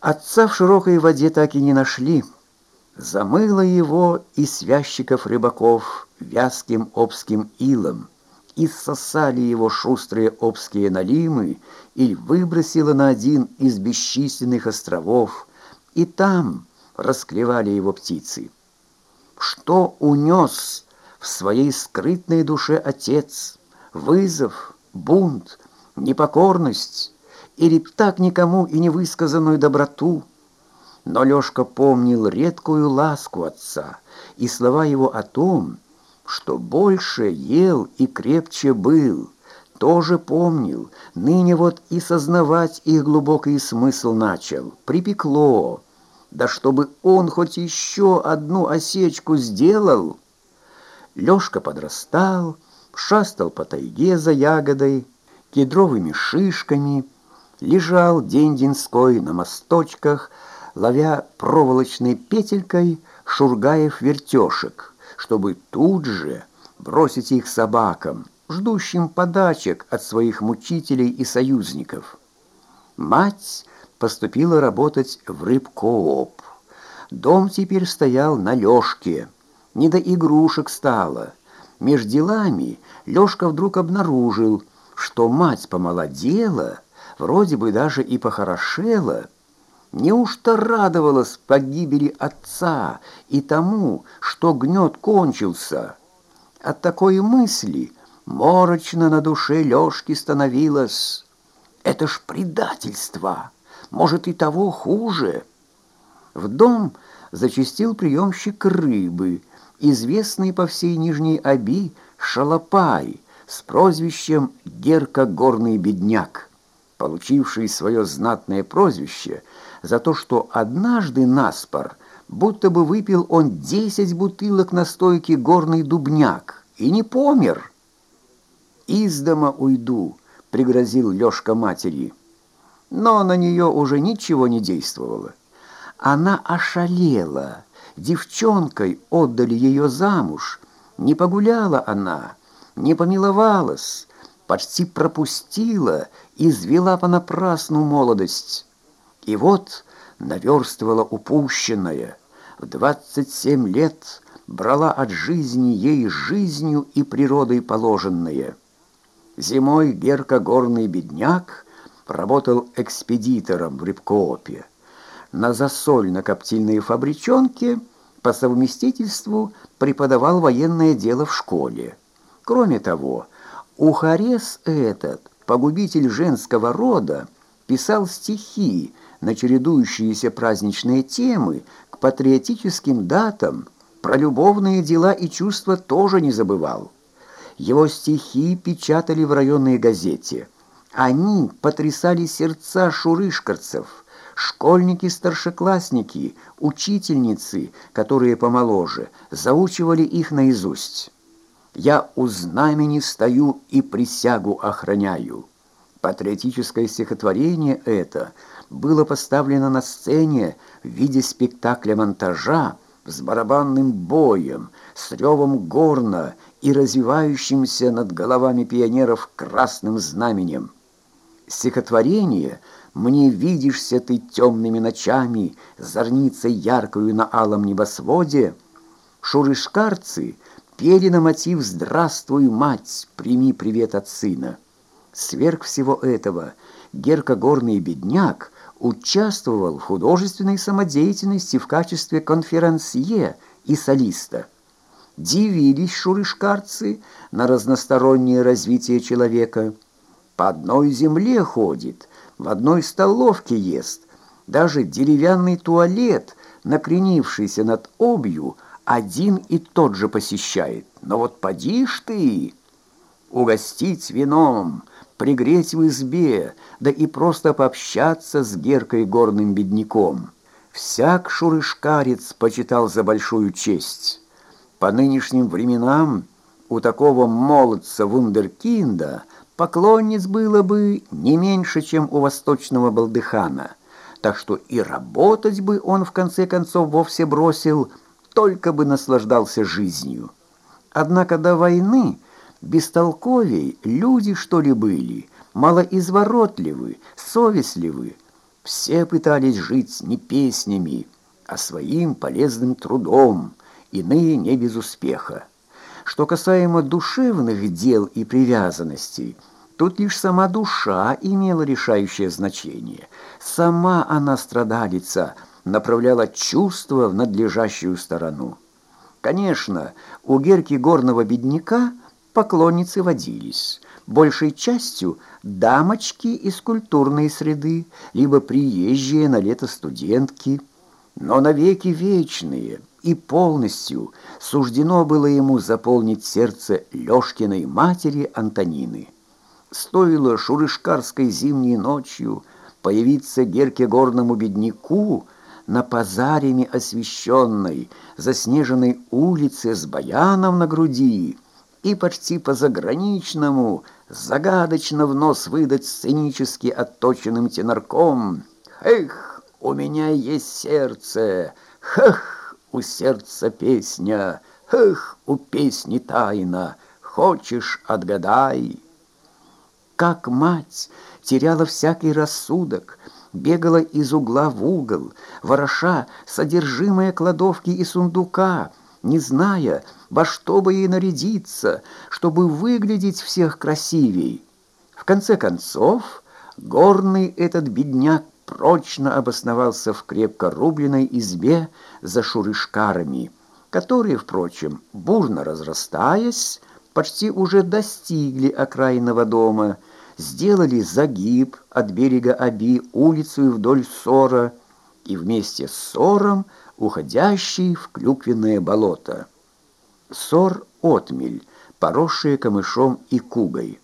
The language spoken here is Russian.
Отца в широкой воде так и не нашли. Замыло его и связчиков рыбаков вязким обским илом, и сосали его шустрые обские налимы, и выбросило на один из бесчисленных островов, и там расклевали его птицы. Что унес в своей скрытной душе отец? Вызов, бунт, непокорность или так никому и не высказанную доброту? Но Лёшка помнил редкую ласку отца и слова его о том, что больше ел и крепче был, тоже помнил, ныне вот и сознавать их глубокий смысл начал, припекло. Да чтобы он хоть еще одну осечку сделал. Лёшка подрастал, шастал по тайге за ягодой, кедровыми шишками, лежал день-деньской на мосточках, ловя проволочной петелькой шургаев вертешек, чтобы тут же бросить их собакам, ждущим подачек от своих мучителей и союзников. Мать поступила работать в рыбкооп. Дом теперь стоял на Лёшке. Не до игрушек стало. Меж делами Лёшка вдруг обнаружил, что мать помолодела, вроде бы даже и похорошела, Неужто радовалась погибели отца и тому, что гнет кончился? От такой мысли морочно на душе Лёшки становилось. Это ж предательство, может и того хуже. В дом зачастил приемщик рыбы, известный по всей Нижней Оби Шалопай с прозвищем Герка Горный Бедняк, получивший свое знатное прозвище – за то, что однажды наспор, будто бы выпил он десять бутылок настойки горный дубняк и не помер. «Из дома уйду», — пригрозил Лёшка матери. Но на нее уже ничего не действовало. Она ошалела. Девчонкой отдали ее замуж. Не погуляла она, не помиловалась, почти пропустила, извела понапрасну молодость. И вот наверстывала упущенное. В двадцать семь лет брала от жизни ей жизнью и природой положенное. Зимой Герка Горный бедняк работал экспедитором в Рыбкоопе. На засольно-коптильной фабричонке по совместительству преподавал военное дело в школе. Кроме того, Ухарес этот, погубитель женского рода, писал стихи, на чередующиеся праздничные темы, к патриотическим датам, про любовные дела и чувства тоже не забывал. Его стихи печатали в районной газете. Они потрясали сердца шурышкарцев, школьники-старшеклассники, учительницы, которые помоложе, заучивали их наизусть. «Я у знамени стою и присягу охраняю». Патриотическое стихотворение это – было поставлено на сцене в виде спектакля-монтажа с барабанным боем, с ревом горна и развивающимся над головами пионеров красным знаменем. Стихотворение «Мне видишься ты темными ночами, зорницей яркою на алом небосводе» шурышкарцы пели на мотив «Здравствуй, мать, прими привет от сына». Сверх всего этого Герка Горный бедняк участвовал в художественной самодеятельности в качестве конферансье и солиста. Дивились шурышкарцы на разностороннее развитие человека. По одной земле ходит, в одной столовке ест, даже деревянный туалет, накренившийся над обью, один и тот же посещает. Но вот поди ж ты, угостить вином, пригреть в избе, да и просто пообщаться с Геркой горным бедняком. Всяк шурышкарец почитал за большую честь. По нынешним временам у такого молодца вундеркинда поклонниц было бы не меньше, чем у восточного балдыхана, так что и работать бы он в конце концов вовсе бросил, только бы наслаждался жизнью. Однако до войны бестолковей люди, что ли, были, малоизворотливы, совестливы. Все пытались жить не песнями, а своим полезным трудом, иные не без успеха. Что касаемо душевных дел и привязанностей, тут лишь сама душа имела решающее значение. Сама она, страдалица, направляла чувства в надлежащую сторону. Конечно, у Герки горного бедняка поклонницы водились, большей частью дамочки из культурной среды, либо приезжие на лето студентки, но навеки вечные и полностью суждено было ему заполнить сердце Лёшкиной матери Антонины. Стоило шурышкарской зимней ночью появиться Герке горному бедняку, на позарями освещенной, заснеженной улице с баяном на груди и почти по-заграничному, загадочно в нос выдать сценически отточенным тенорком «Эх, у меня есть сердце! Хах, у сердца песня! Эх, у песни тайна! Хочешь, отгадай!» Как мать теряла всякий рассудок, бегала из угла в угол, вороша содержимое кладовки и сундука, не зная, во что бы ей нарядиться, чтобы выглядеть всех красивей. В конце концов, горный этот бедняк прочно обосновался в крепко рубленной избе за шурышкарами, которые, впрочем, бурно разрастаясь, почти уже достигли окраинного дома – сделали загиб от берега Аби улицу вдоль Сора и вместе с Сором уходящий в клюквенное болото. Сор — отмель, поросшие камышом и кугой.